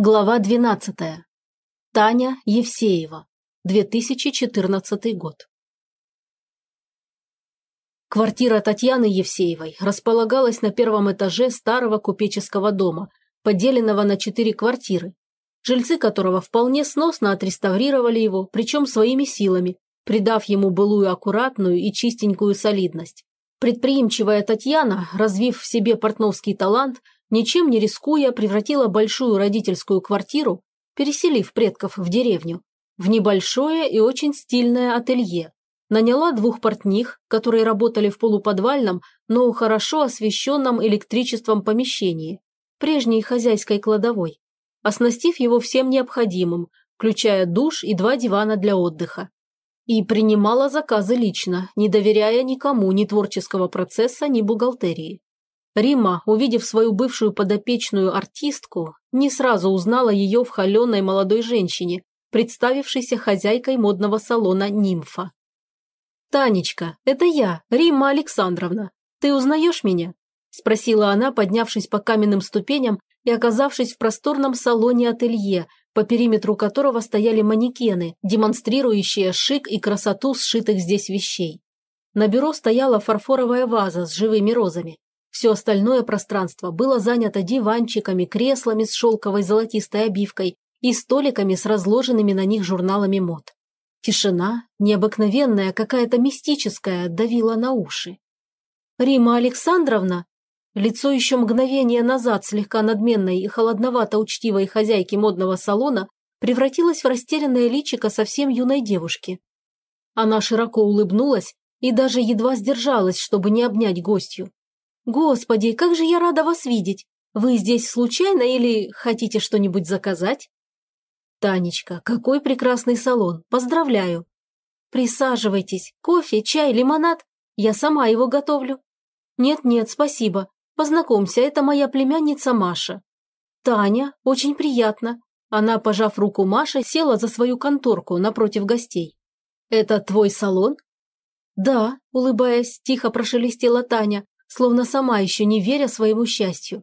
Глава 12. Таня Евсеева. 2014 год. Квартира Татьяны Евсеевой располагалась на первом этаже старого купеческого дома, поделенного на четыре квартиры, жильцы которого вполне сносно отреставрировали его, причем своими силами, придав ему былую аккуратную и чистенькую солидность. Предприимчивая Татьяна, развив в себе портновский талант – ничем не рискуя, превратила большую родительскую квартиру, переселив предков в деревню, в небольшое и очень стильное ателье. Наняла двух портних, которые работали в полуподвальном, но хорошо освещенном электричеством помещении, прежней хозяйской кладовой, оснастив его всем необходимым, включая душ и два дивана для отдыха. И принимала заказы лично, не доверяя никому ни творческого процесса, ни бухгалтерии. Рима, увидев свою бывшую подопечную артистку, не сразу узнала ее в холеной молодой женщине, представившейся хозяйкой модного салона «Нимфа». «Танечка, это я, Римма Александровна. Ты узнаешь меня?» – спросила она, поднявшись по каменным ступеням и оказавшись в просторном салоне-ателье, по периметру которого стояли манекены, демонстрирующие шик и красоту сшитых здесь вещей. На бюро стояла фарфоровая ваза с живыми розами. Все остальное пространство было занято диванчиками, креслами с шелковой золотистой обивкой и столиками с разложенными на них журналами мод. Тишина, необыкновенная, какая-то мистическая, давила на уши. «Рима Александровна?» Лицо еще мгновение назад слегка надменной и холодновато-учтивой хозяйки модного салона превратилось в растерянное личико совсем юной девушки. Она широко улыбнулась и даже едва сдержалась, чтобы не обнять гостью. «Господи, как же я рада вас видеть! Вы здесь случайно или хотите что-нибудь заказать?» «Танечка, какой прекрасный салон! Поздравляю!» «Присаживайтесь. Кофе, чай, лимонад? Я сама его готовлю». «Нет-нет, спасибо. Познакомься, это моя племянница Маша». «Таня, очень приятно». Она, пожав руку Маши, села за свою конторку напротив гостей. «Это твой салон?» «Да», улыбаясь, тихо прошелестела Таня, словно сама еще не веря своему счастью.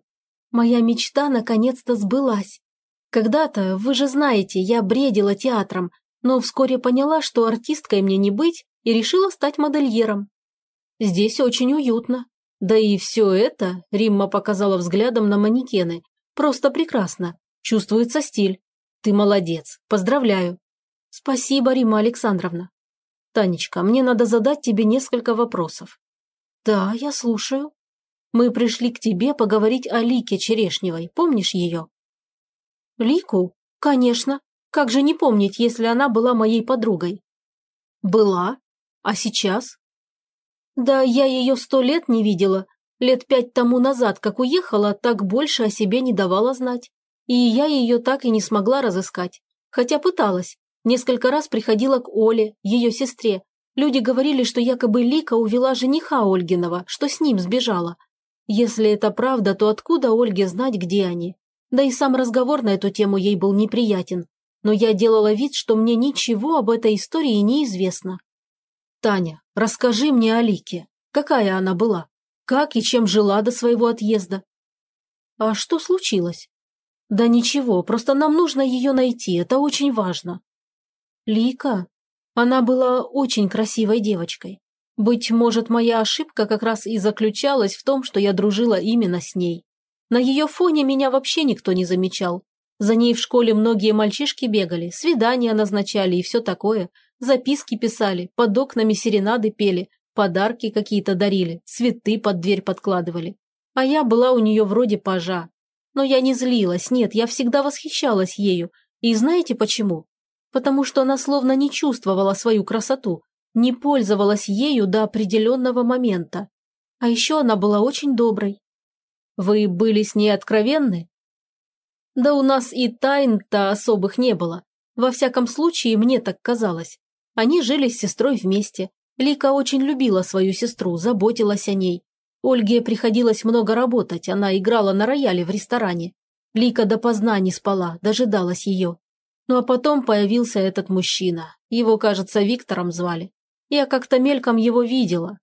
Моя мечта наконец-то сбылась. Когда-то, вы же знаете, я бредила театром, но вскоре поняла, что артисткой мне не быть, и решила стать модельером. Здесь очень уютно. Да и все это, Римма показала взглядом на манекены, просто прекрасно. Чувствуется стиль. Ты молодец. Поздравляю. Спасибо, Римма Александровна. Танечка, мне надо задать тебе несколько вопросов. «Да, я слушаю. Мы пришли к тебе поговорить о Лике Черешневой. Помнишь ее?» «Лику? Конечно. Как же не помнить, если она была моей подругой?» «Была. А сейчас?» «Да я ее сто лет не видела. Лет пять тому назад, как уехала, так больше о себе не давала знать. И я ее так и не смогла разыскать. Хотя пыталась. Несколько раз приходила к Оле, ее сестре, Люди говорили, что якобы Лика увела жениха Ольгиного, что с ним сбежала. Если это правда, то откуда Ольге знать, где они? Да и сам разговор на эту тему ей был неприятен. Но я делала вид, что мне ничего об этой истории не известно. «Таня, расскажи мне о Лике. Какая она была? Как и чем жила до своего отъезда?» «А что случилось?» «Да ничего, просто нам нужно ее найти, это очень важно». «Лика? Она была очень красивой девочкой. Быть может, моя ошибка как раз и заключалась в том, что я дружила именно с ней. На ее фоне меня вообще никто не замечал. За ней в школе многие мальчишки бегали, свидания назначали и все такое, записки писали, под окнами серенады пели, подарки какие-то дарили, цветы под дверь подкладывали. А я была у нее вроде пажа. Но я не злилась, нет, я всегда восхищалась ею. И знаете почему? Потому что она словно не чувствовала свою красоту, не пользовалась ею до определенного момента. А еще она была очень доброй. Вы были с ней откровенны? Да у нас и тайн-то особых не было. Во всяком случае, мне так казалось. Они жили с сестрой вместе. Лика очень любила свою сестру, заботилась о ней. Ольге приходилось много работать, она играла на рояле в ресторане. Лика допоздна не спала, дожидалась ее. Ну а потом появился этот мужчина. Его, кажется, Виктором звали. Я как-то мельком его видела.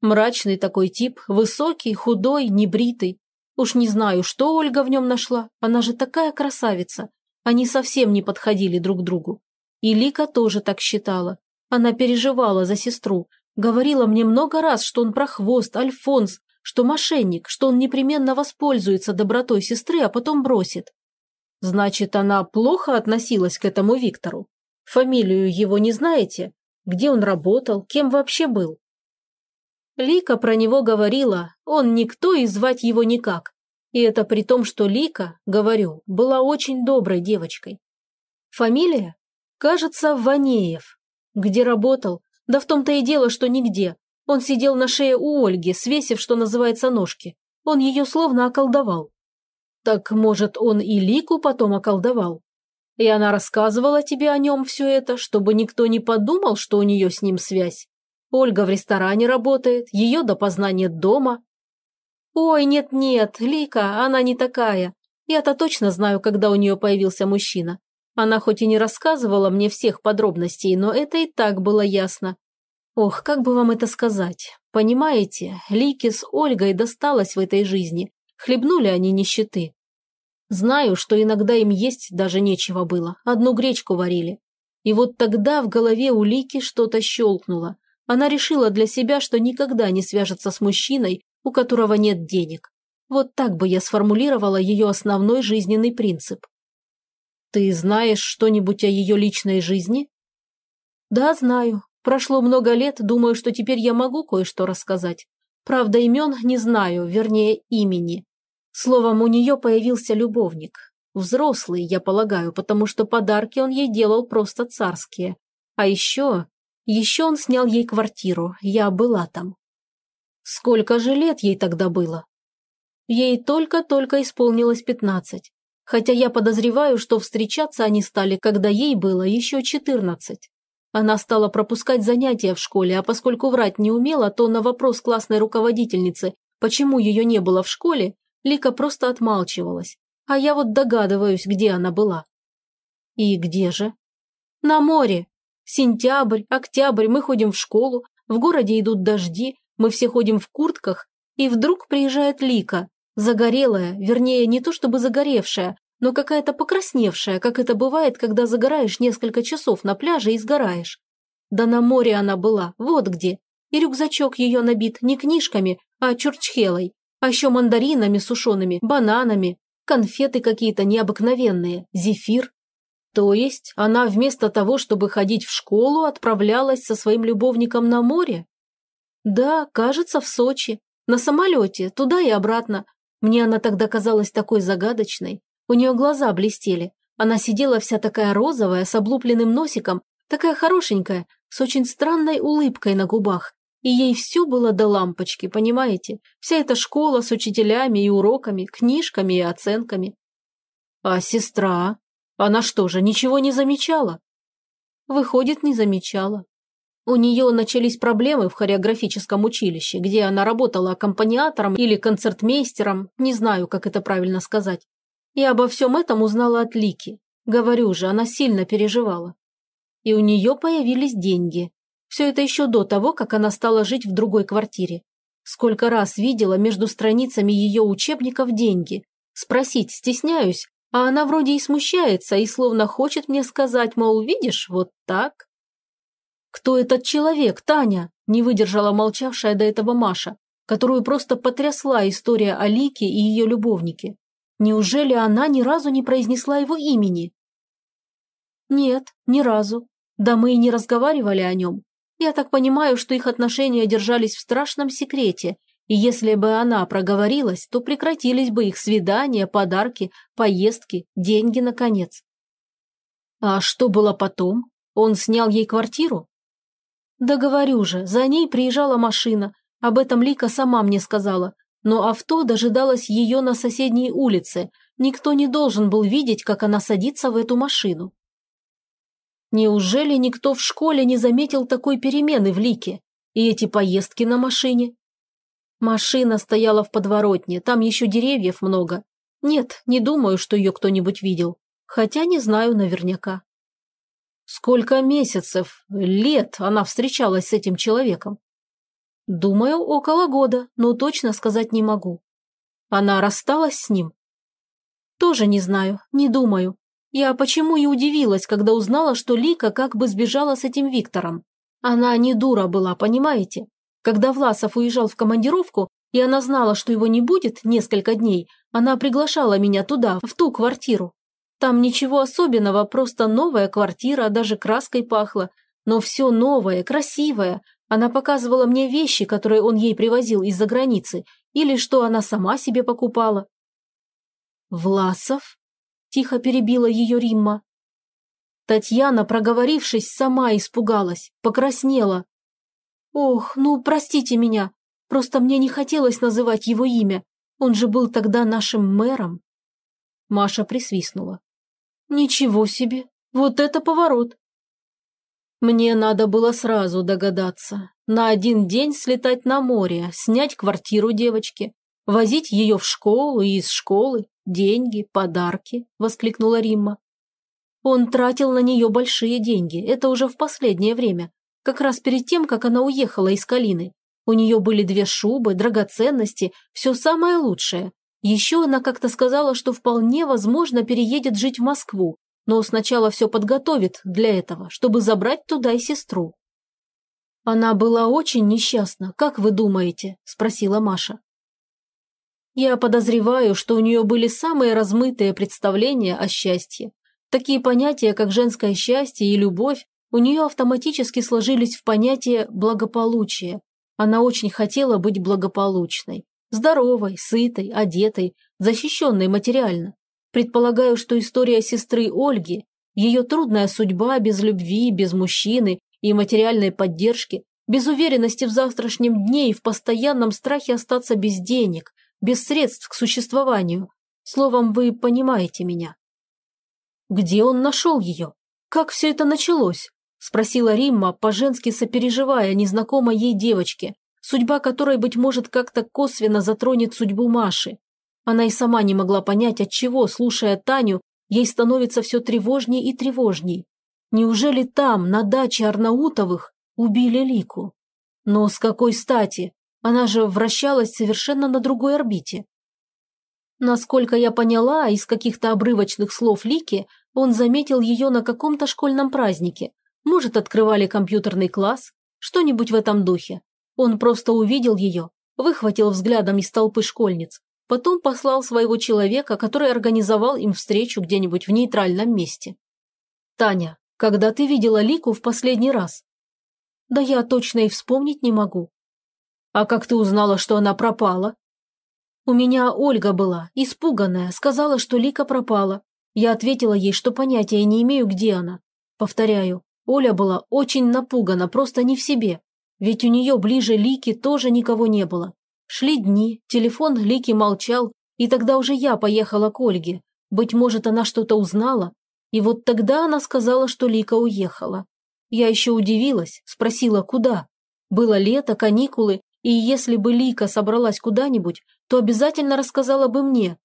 Мрачный такой тип, высокий, худой, небритый. Уж не знаю, что Ольга в нем нашла, она же такая красавица. Они совсем не подходили друг другу. И Лика тоже так считала. Она переживала за сестру, говорила мне много раз, что он прохвост, альфонс, что мошенник, что он непременно воспользуется добротой сестры, а потом бросит. Значит, она плохо относилась к этому Виктору? Фамилию его не знаете? Где он работал? Кем вообще был? Лика про него говорила, он никто и звать его никак. И это при том, что Лика, говорю, была очень доброй девочкой. Фамилия? Кажется, Ванеев. Где работал? Да в том-то и дело, что нигде. Он сидел на шее у Ольги, свесив, что называется, ножки. Он ее словно околдовал. Так, может, он и Лику потом околдовал? И она рассказывала тебе о нем все это, чтобы никто не подумал, что у нее с ним связь? Ольга в ресторане работает, ее допоздна нет дома. Ой, нет-нет, Лика, она не такая. Я-то точно знаю, когда у нее появился мужчина. Она хоть и не рассказывала мне всех подробностей, но это и так было ясно. Ох, как бы вам это сказать? Понимаете, Лике с Ольгой досталось в этой жизни. Хлебнули они нищеты. Знаю, что иногда им есть даже нечего было, одну гречку варили. И вот тогда в голове у Лики что-то щелкнуло. Она решила для себя, что никогда не свяжется с мужчиной, у которого нет денег. Вот так бы я сформулировала ее основной жизненный принцип. Ты знаешь что-нибудь о ее личной жизни? Да, знаю. Прошло много лет, думаю, что теперь я могу кое-что рассказать. Правда, имен не знаю, вернее, имени. Словом, у нее появился любовник. Взрослый, я полагаю, потому что подарки он ей делал просто царские. А еще еще он снял ей квартиру, я была там. Сколько же лет ей тогда было? Ей только-только исполнилось пятнадцать. Хотя я подозреваю, что встречаться они стали, когда ей было еще четырнадцать. Она стала пропускать занятия в школе, а поскольку врать не умела, то на вопрос классной руководительницы, почему ее не было в школе, Лика просто отмалчивалась. А я вот догадываюсь, где она была. И где же? На море, Сентябрь, октябрь, мы ходим в школу, в городе идут дожди, мы все ходим в куртках, и вдруг приезжает Лика, загорелая, вернее, не то чтобы загоревшая, но какая-то покрасневшая, как это бывает, когда загораешь несколько часов на пляже и сгораешь. Да на море она была, вот где. И рюкзачок ее набит не книжками, а чурчхелой, а еще мандаринами сушеными, бананами, конфеты какие-то необыкновенные, зефир. То есть она вместо того, чтобы ходить в школу, отправлялась со своим любовником на море? Да, кажется, в Сочи. На самолете, туда и обратно. Мне она тогда казалась такой загадочной. У нее глаза блестели. Она сидела вся такая розовая, с облупленным носиком, такая хорошенькая, с очень странной улыбкой на губах. И ей все было до лампочки, понимаете? Вся эта школа с учителями и уроками, книжками и оценками. А сестра? Она что же, ничего не замечала? Выходит, не замечала. У нее начались проблемы в хореографическом училище, где она работала аккомпаниатором или концертмейстером, не знаю, как это правильно сказать. И обо всем этом узнала от Лики. Говорю же, она сильно переживала. И у нее появились деньги. Все это еще до того, как она стала жить в другой квартире. Сколько раз видела между страницами ее учебников деньги. Спросить стесняюсь, а она вроде и смущается, и словно хочет мне сказать, мол, видишь, вот так. «Кто этот человек, Таня?» – не выдержала молчавшая до этого Маша, которую просто потрясла история о Лике и ее любовнике. Неужели она ни разу не произнесла его имени? Нет, ни разу. Да мы и не разговаривали о нем. Я так понимаю, что их отношения держались в страшном секрете, и если бы она проговорилась, то прекратились бы их свидания, подарки, поездки, деньги, наконец. А что было потом? Он снял ей квартиру? Да говорю же, за ней приезжала машина. Об этом Лика сама мне сказала. Но авто дожидалось ее на соседней улице. Никто не должен был видеть, как она садится в эту машину. Неужели никто в школе не заметил такой перемены в Лике? И эти поездки на машине? Машина стояла в подворотне, там еще деревьев много. Нет, не думаю, что ее кто-нибудь видел. Хотя не знаю наверняка. Сколько месяцев, лет она встречалась с этим человеком? Думаю, около года, но точно сказать не могу. Она рассталась с ним? Тоже не знаю, не думаю. Я почему и удивилась, когда узнала, что Лика как бы сбежала с этим Виктором. Она не дура была, понимаете? Когда Власов уезжал в командировку, и она знала, что его не будет несколько дней, она приглашала меня туда, в ту квартиру. Там ничего особенного, просто новая квартира, даже краской пахло. Но все новое, красивое. Она показывала мне вещи, которые он ей привозил из-за границы, или что она сама себе покупала. «Власов?» – тихо перебила ее Римма. Татьяна, проговорившись, сама испугалась, покраснела. «Ох, ну простите меня, просто мне не хотелось называть его имя, он же был тогда нашим мэром». Маша присвистнула. «Ничего себе, вот это поворот!» Мне надо было сразу догадаться. На один день слетать на море, снять квартиру девочки, возить ее в школу и из школы, деньги, подарки, воскликнула Римма. Он тратил на нее большие деньги, это уже в последнее время, как раз перед тем, как она уехала из Калины. У нее были две шубы, драгоценности, все самое лучшее. Еще она как-то сказала, что вполне возможно переедет жить в Москву, но сначала все подготовит для этого, чтобы забрать туда и сестру. «Она была очень несчастна, как вы думаете?» – спросила Маша. «Я подозреваю, что у нее были самые размытые представления о счастье. Такие понятия, как женское счастье и любовь, у нее автоматически сложились в понятие благополучия. Она очень хотела быть благополучной, здоровой, сытой, одетой, защищенной материально. Предполагаю, что история сестры Ольги, ее трудная судьба без любви, без мужчины и материальной поддержки, без уверенности в завтрашнем дне и в постоянном страхе остаться без денег, без средств к существованию. Словом, вы понимаете меня. Где он нашел ее? Как все это началось? Спросила Римма, по-женски сопереживая незнакомой ей девочке, судьба которой, быть может, как-то косвенно затронет судьбу Маши. Она и сама не могла понять, от чего, слушая Таню, ей становится все тревожней и тревожней. Неужели там, на даче Арнаутовых, убили Лику? Но с какой стати? Она же вращалась совершенно на другой орбите. Насколько я поняла из каких-то обрывочных слов Лики, он заметил ее на каком-то школьном празднике. Может, открывали компьютерный класс? Что-нибудь в этом духе. Он просто увидел ее, выхватил взглядом из толпы школьниц, Потом послал своего человека, который организовал им встречу где-нибудь в нейтральном месте. «Таня, когда ты видела Лику в последний раз?» «Да я точно и вспомнить не могу». «А как ты узнала, что она пропала?» «У меня Ольга была, испуганная, сказала, что Лика пропала. Я ответила ей, что понятия не имею, где она. Повторяю, Оля была очень напугана, просто не в себе. Ведь у нее ближе Лики тоже никого не было. Шли дни, телефон Лики молчал, и тогда уже я поехала к Ольге. Быть может, она что-то узнала. И вот тогда она сказала, что Лика уехала. Я еще удивилась, спросила, куда. Было лето, каникулы, и если бы Лика собралась куда-нибудь, то обязательно рассказала бы мне.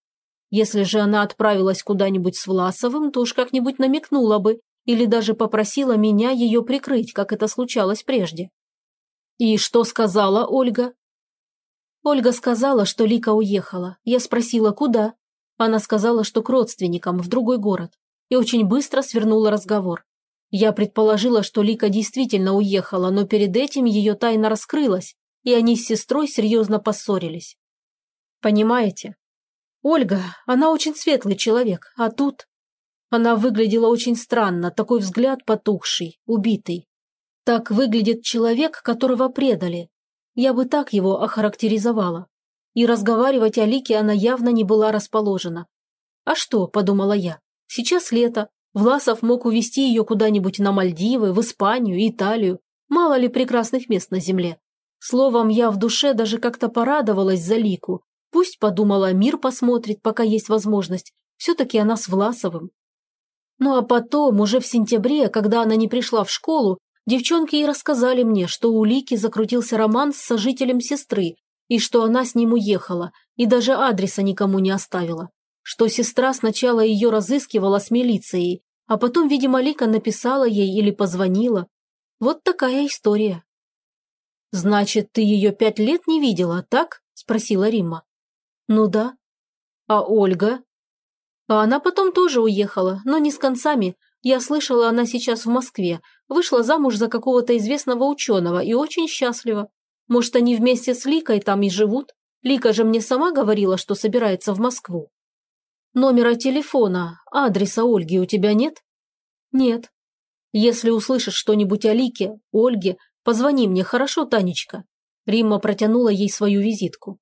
Если же она отправилась куда-нибудь с Власовым, то уж как-нибудь намекнула бы, или даже попросила меня ее прикрыть, как это случалось прежде. И что сказала Ольга? Ольга сказала, что Лика уехала. Я спросила, куда? Она сказала, что к родственникам, в другой город. И очень быстро свернула разговор. Я предположила, что Лика действительно уехала, но перед этим ее тайна раскрылась, и они с сестрой серьезно поссорились. Понимаете? Ольга, она очень светлый человек, а тут... Она выглядела очень странно, такой взгляд потухший, убитый. Так выглядит человек, которого предали, я бы так его охарактеризовала. И разговаривать о Лике она явно не была расположена. «А что?» – подумала я. «Сейчас лето. Власов мог увезти ее куда-нибудь на Мальдивы, в Испанию, Италию. Мало ли прекрасных мест на земле. Словом, я в душе даже как-то порадовалась за Лику. Пусть, подумала, мир посмотрит, пока есть возможность. Все-таки она с Власовым. Ну а потом, уже в сентябре, когда она не пришла в школу, Девчонки и рассказали мне, что у Лики закрутился роман с сожителем сестры, и что она с ним уехала, и даже адреса никому не оставила. Что сестра сначала ее разыскивала с милицией, а потом, видимо, Лика написала ей или позвонила. Вот такая история. «Значит, ты ее пять лет не видела, так?» – спросила Римма. Ну да. А Ольга? А она потом тоже уехала, но не с концами. Я слышала, она сейчас в Москве. Вышла замуж за какого-то известного ученого и очень счастлива. Может, они вместе с Ликой там и живут? Лика же мне сама говорила, что собирается в Москву. Номера телефона, адреса Ольги у тебя нет? Нет. Если услышишь что-нибудь о Лике, Ольге, позвони мне, хорошо, Танечка? Римма протянула ей свою визитку.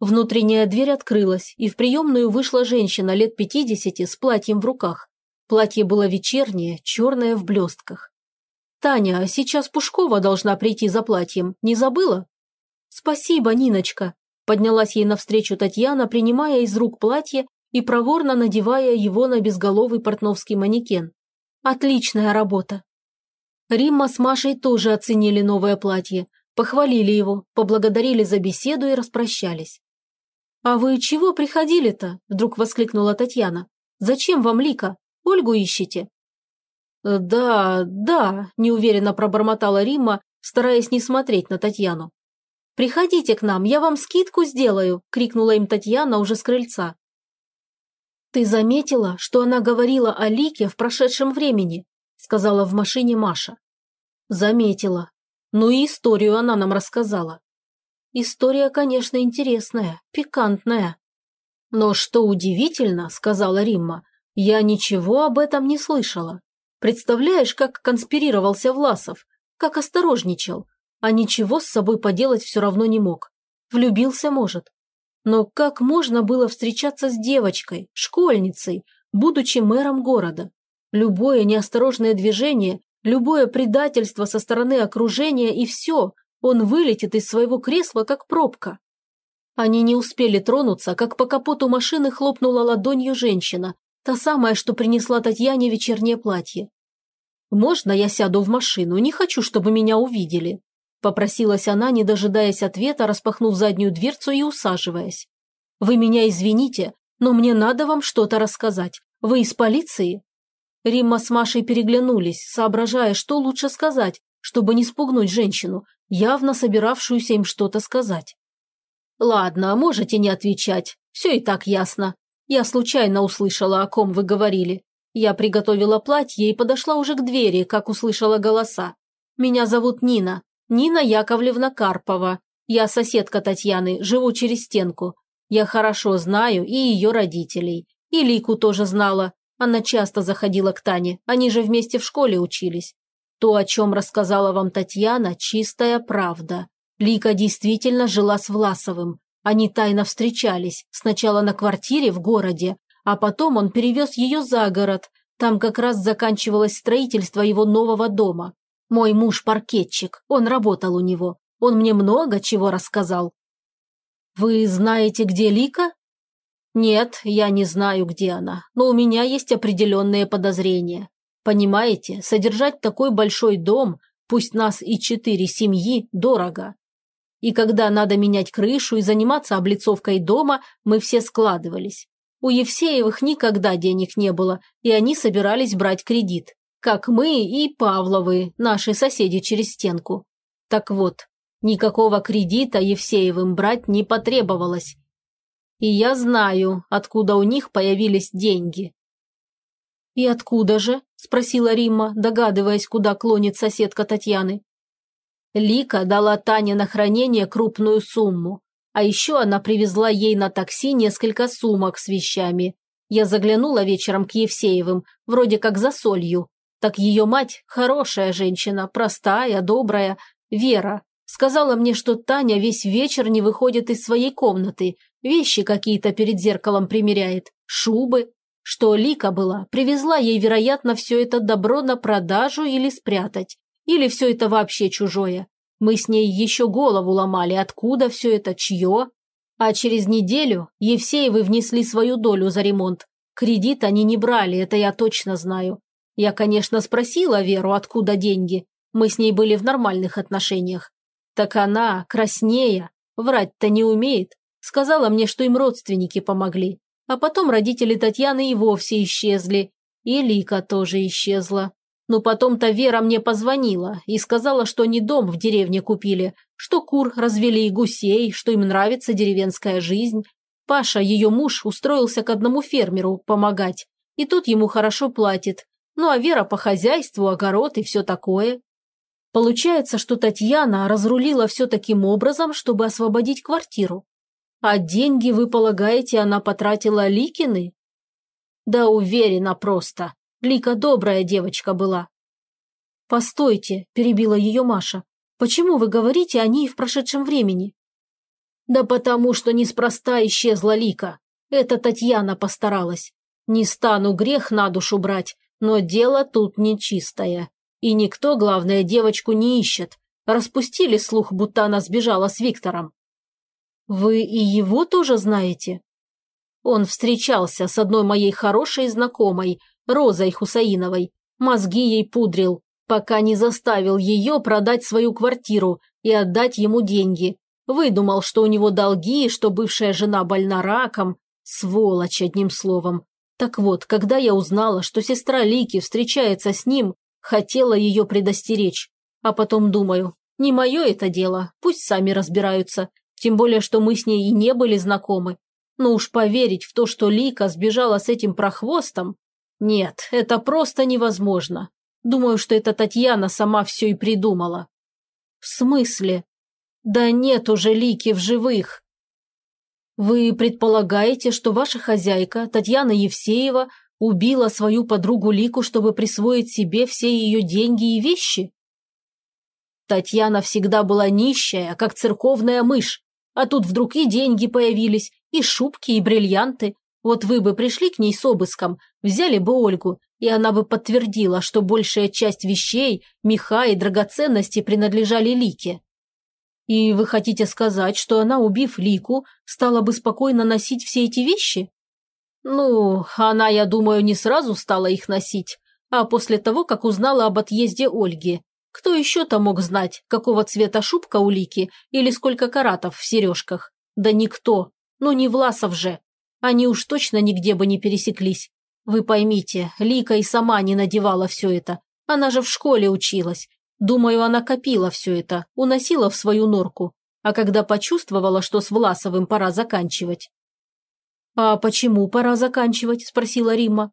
Внутренняя дверь открылась, и в приемную вышла женщина лет пятидесяти с платьем в руках. Платье было вечернее, черное в блестках. «Таня, сейчас Пушкова должна прийти за платьем, не забыла?» «Спасибо, Ниночка», – поднялась ей навстречу Татьяна, принимая из рук платье и проворно надевая его на безголовый портновский манекен. «Отличная работа!» Римма с Машей тоже оценили новое платье, похвалили его, поблагодарили за беседу и распрощались. «А вы чего приходили-то?» – вдруг воскликнула Татьяна. «Зачем вам Лика? Ольгу ищете?» «Да, да», – неуверенно пробормотала Римма, стараясь не смотреть на Татьяну. «Приходите к нам, я вам скидку сделаю!» – крикнула им Татьяна уже с крыльца. «Ты заметила, что она говорила о Лике в прошедшем времени?» – сказала в машине Маша. «Заметила. Ну и историю она нам рассказала. История, конечно, интересная, пикантная. Но что удивительно, сказала Римма, я ничего об этом не слышала. Представляешь, как конспирировался Власов, как осторожничал, а ничего с собой поделать все равно не мог. Влюбился, может. Но как можно было встречаться с девочкой, школьницей, будучи мэром города? Любое неосторожное движение, любое предательство со стороны окружения и все, он вылетит из своего кресла, как пробка. Они не успели тронуться, как по капоту машины хлопнула ладонью женщина, та самая, что принесла Татьяне вечернее платье. «Можно я сяду в машину? Не хочу, чтобы меня увидели», – попросилась она, не дожидаясь ответа, распахнув заднюю дверцу и усаживаясь. «Вы меня извините, но мне надо вам что-то рассказать. Вы из полиции?» Римма с Машей переглянулись, соображая, что лучше сказать, чтобы не спугнуть женщину, явно собиравшуюся им что-то сказать. «Ладно, можете не отвечать. Все и так ясно. Я случайно услышала, о ком вы говорили. Я приготовила платье и подошла уже к двери, как услышала голоса. Меня зовут Нина. Нина Яковлевна Карпова. Я соседка Татьяны, живу через стенку. Я хорошо знаю и ее родителей. И Лику тоже знала. Она часто заходила к Тане, они же вместе в школе учились. То, о чем рассказала вам Татьяна, чистая правда. Лика действительно жила с Власовым. Они тайно встречались, сначала на квартире в городе, а потом он перевез ее за город. Там как раз заканчивалось строительство его нового дома. Мой муж паркетчик, он работал у него. Он мне много чего рассказал. Вы знаете, где Лика? Нет, я не знаю, где она, но у меня есть определенные подозрения. Понимаете, содержать такой большой дом, пусть нас и четыре семьи, дорого. И когда надо менять крышу и заниматься облицовкой дома, мы все складывались. У Евсеевых никогда денег не было, и они собирались брать кредит. Как мы и Павловы, наши соседи через стенку. Так вот, никакого кредита Евсеевым брать не потребовалось. И я знаю, откуда у них появились деньги. «И откуда же?» – спросила Римма, догадываясь, куда клонит соседка Татьяны. Лика дала Тане на хранение крупную сумму. А еще она привезла ей на такси несколько сумок с вещами. Я заглянула вечером к Евсеевым, вроде как за солью. Так ее мать – хорошая женщина, простая, добрая, Вера. Сказала мне, что Таня весь вечер не выходит из своей комнаты, вещи какие-то перед зеркалом примеряет, шубы, что Лика была, привезла ей, вероятно, все это добро на продажу или спрятать. Или все это вообще чужое. Мы с ней еще голову ломали, откуда все это, чье. А через неделю Евсеевы внесли свою долю за ремонт. Кредит они не брали, это я точно знаю. Я, конечно, спросила Веру, откуда деньги. Мы с ней были в нормальных отношениях. Так она, краснея, врать-то не умеет. Сказала мне, что им родственники помогли. А потом родители Татьяны и вовсе исчезли. И Лика тоже исчезла. Но потом-то Вера мне позвонила и сказала, что не дом в деревне купили, что кур развели и гусей, что им нравится деревенская жизнь. Паша, ее муж, устроился к одному фермеру помогать, и тут ему хорошо платит. Ну а Вера по хозяйству, огород и все такое. Получается, что Татьяна разрулила все таким образом, чтобы освободить квартиру. А деньги, вы полагаете, она потратила Ликины? Да уверена просто. Лика добрая девочка была. Постойте, перебила ее Маша. Почему вы говорите о ней в прошедшем времени? Да потому что неспроста исчезла Лика. Это Татьяна постаралась. Не стану грех на душу брать, но дело тут нечистое. И никто, главное, девочку не ищет. Распустили слух, будто она сбежала с Виктором. Вы и его тоже знаете? Он встречался с одной моей хорошей знакомой, Розой Хусаиновой, мозги ей пудрил, пока не заставил ее продать свою квартиру и отдать ему деньги. Выдумал, что у него долги, что бывшая жена больна раком. Сволочь, одним словом. Так вот, когда я узнала, что сестра Лики встречается с ним, хотела ее предостеречь. А потом думаю, не мое это дело, пусть сами разбираются. Тем более, что мы с ней и не были знакомы. Но уж поверить в то, что Лика сбежала с этим прохвостом, нет, это просто невозможно. Думаю, что это Татьяна сама все и придумала. В смысле? Да нет уже Лики в живых. Вы предполагаете, что ваша хозяйка, Татьяна Евсеева, убила свою подругу Лику, чтобы присвоить себе все ее деньги и вещи? Татьяна всегда была нищая, как церковная мышь, а тут вдруг и деньги появились, и шубки, и бриллианты, вот вы бы пришли к ней с обыском, взяли бы Ольгу, и она бы подтвердила, что большая часть вещей, меха и драгоценности принадлежали Лике. И вы хотите сказать, что она, убив Лику, стала бы спокойно носить все эти вещи? Ну, она, я думаю, не сразу стала их носить, а после того, как узнала об отъезде Ольги. Кто еще-то мог знать, какого цвета шубка у Лики или сколько каратов в сережках? Да никто. Ну не Власов же. Они уж точно нигде бы не пересеклись. Вы поймите, Лика и сама не надевала все это. Она же в школе училась. Думаю, она копила все это, уносила в свою норку. А когда почувствовала, что с Власовым пора заканчивать. «А почему пора заканчивать?» – спросила Римма.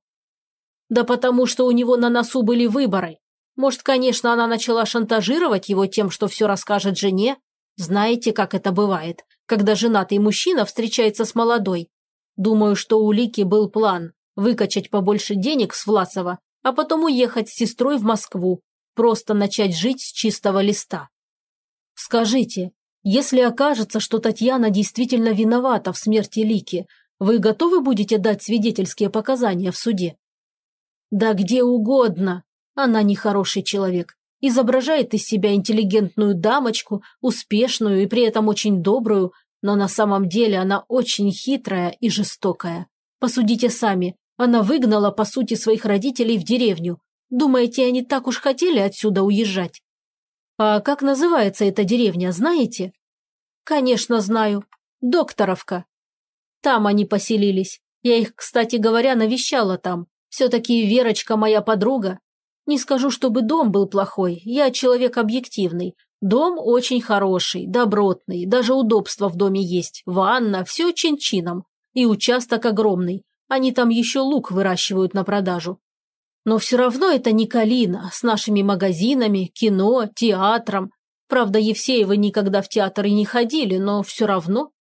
«Да потому что у него на носу были выборы. Может, конечно, она начала шантажировать его тем, что все расскажет жене? Знаете, как это бывает, когда женатый мужчина встречается с молодой. Думаю, что у Лики был план – выкачать побольше денег с Власова, а потом уехать с сестрой в Москву, просто начать жить с чистого листа. Скажите, если окажется, что Татьяна действительно виновата в смерти Лики, вы готовы будете дать свидетельские показания в суде? Да где угодно. Она нехороший человек. Изображает из себя интеллигентную дамочку, успешную и при этом очень добрую, но на самом деле она очень хитрая и жестокая. Посудите сами, она выгнала, по сути, своих родителей в деревню. Думаете, они так уж хотели отсюда уезжать? А как называется эта деревня, знаете? Конечно, знаю. Докторовка. Там они поселились. Я их, кстати говоря, навещала там. Все-таки Верочка моя подруга. Не скажу, чтобы дом был плохой, я человек объективный, Дом очень хороший, добротный, даже удобства в доме есть, ванна, все чин-чином. И участок огромный, они там еще лук выращивают на продажу. Но все равно это не Калина с нашими магазинами, кино, театром. Правда, Евсеевы никогда в театр и не ходили, но все равно.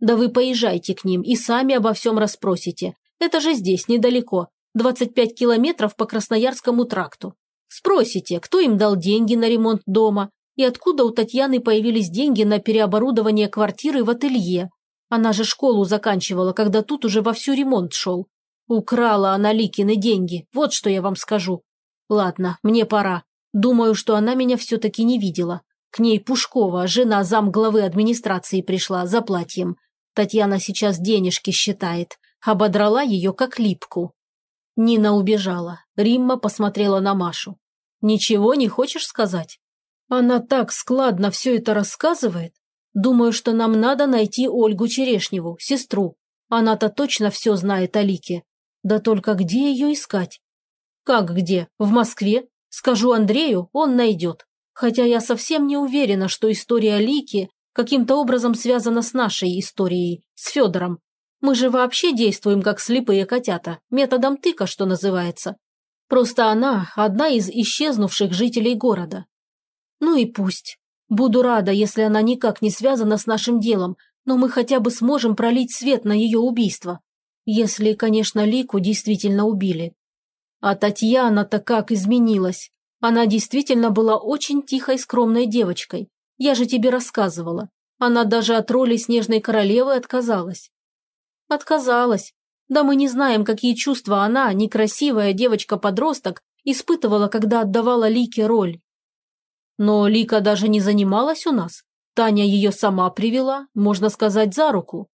Да вы поезжайте к ним и сами обо всем расспросите. Это же здесь, недалеко, 25 километров по Красноярскому тракту. Спросите, кто им дал деньги на ремонт дома, и откуда у Татьяны появились деньги на переоборудование квартиры в ателье. Она же школу заканчивала, когда тут уже вовсю ремонт шел. Украла она Ликины деньги, вот что я вам скажу. Ладно, мне пора. Думаю, что она меня все-таки не видела. К ней Пушкова, жена зам главы администрации, пришла за платьем. Татьяна сейчас денежки считает. Ободрала ее как липку. Нина убежала. Римма посмотрела на Машу. «Ничего не хочешь сказать?» Она так складно все это рассказывает. Думаю, что нам надо найти Ольгу Черешневу, сестру. Она-то точно все знает о Лике. Да только где ее искать? Как где? В Москве? Скажу Андрею, он найдет. Хотя я совсем не уверена, что история Лики каким-то образом связана с нашей историей, с Федором. Мы же вообще действуем как слепые котята, методом тыка, что называется. Просто она – одна из исчезнувших жителей города. Ну и пусть. Буду рада, если она никак не связана с нашим делом, но мы хотя бы сможем пролить свет на ее убийство. Если, конечно, Лику действительно убили. А Татьяна-то как изменилась. Она действительно была очень тихой, скромной девочкой. Я же тебе рассказывала. Она даже от роли Снежной Королевы отказалась. Отказалась. Да мы не знаем, какие чувства она, некрасивая девочка-подросток, испытывала, когда отдавала Лике роль. Но Лика даже не занималась у нас. Таня ее сама привела, можно сказать, за руку.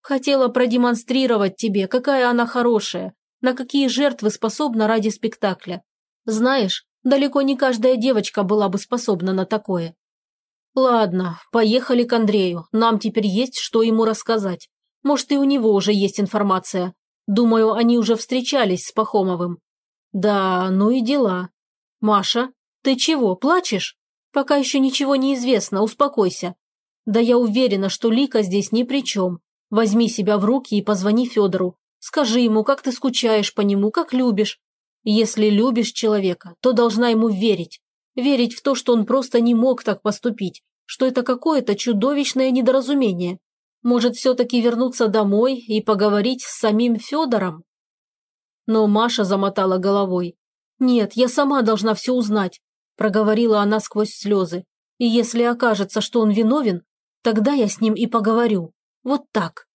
Хотела продемонстрировать тебе, какая она хорошая, на какие жертвы способна ради спектакля. Знаешь, далеко не каждая девочка была бы способна на такое. Ладно, поехали к Андрею, нам теперь есть что ему рассказать. Может, и у него уже есть информация. Думаю, они уже встречались с Пахомовым. Да, ну и дела. Маша, ты чего, плачешь? Пока еще ничего не известно, успокойся. Да я уверена, что Лика здесь ни при чем. Возьми себя в руки и позвони Федору. Скажи ему, как ты скучаешь по нему, как любишь. Если любишь человека, то должна ему верить. Верить в то, что он просто не мог так поступить, что это какое-то чудовищное недоразумение. Может, все-таки вернуться домой и поговорить с самим Федором? Но Маша замотала головой. «Нет, я сама должна все узнать», – проговорила она сквозь слезы. «И если окажется, что он виновен, тогда я с ним и поговорю. Вот так».